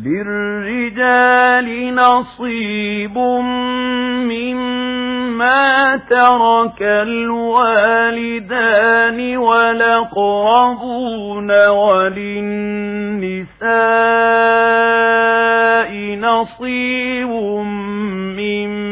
للرجال نصيب مما ترك الوالدان ولقربون وللنساء نصيب مما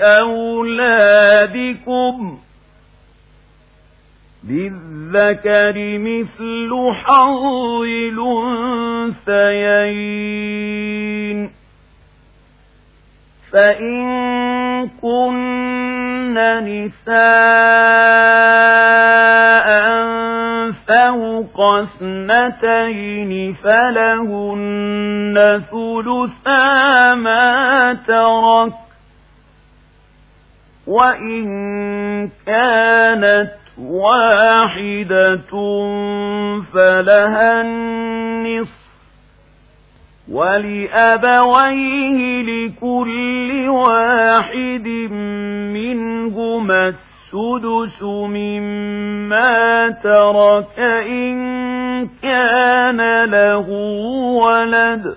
أولادكم للذكر مثل حظ الأنثيين. فإن كن نساء فوق اثنتين فلهن ثلثا ما ترك. وإن كانت واحدة فلها النصف ولأبويه لكل واحد منهما السدس مما ترك إن كان له ولد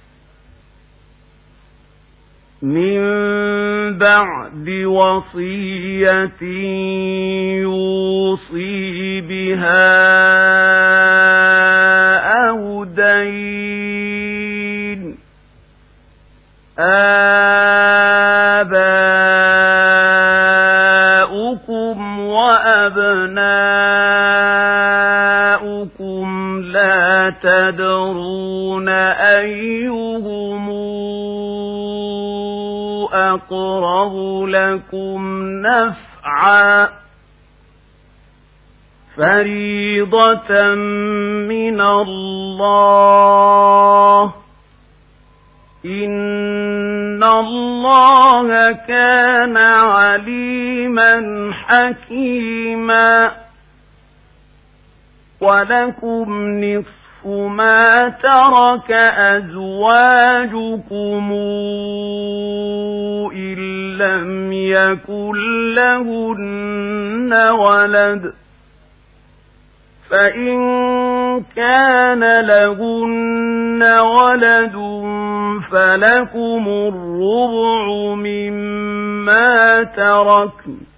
من بعد وصية يوصي بها أو دين آباؤكم وأبناؤكم لا تدرون أيهم أقرب لكم نفعا فريضة من الله. إن الله كان عليما حكيما. ولكم نصف ما ترك أزواجكم إن لم يكن لهن ولد فإن كان لهن ولد فلكم الربع مما تركن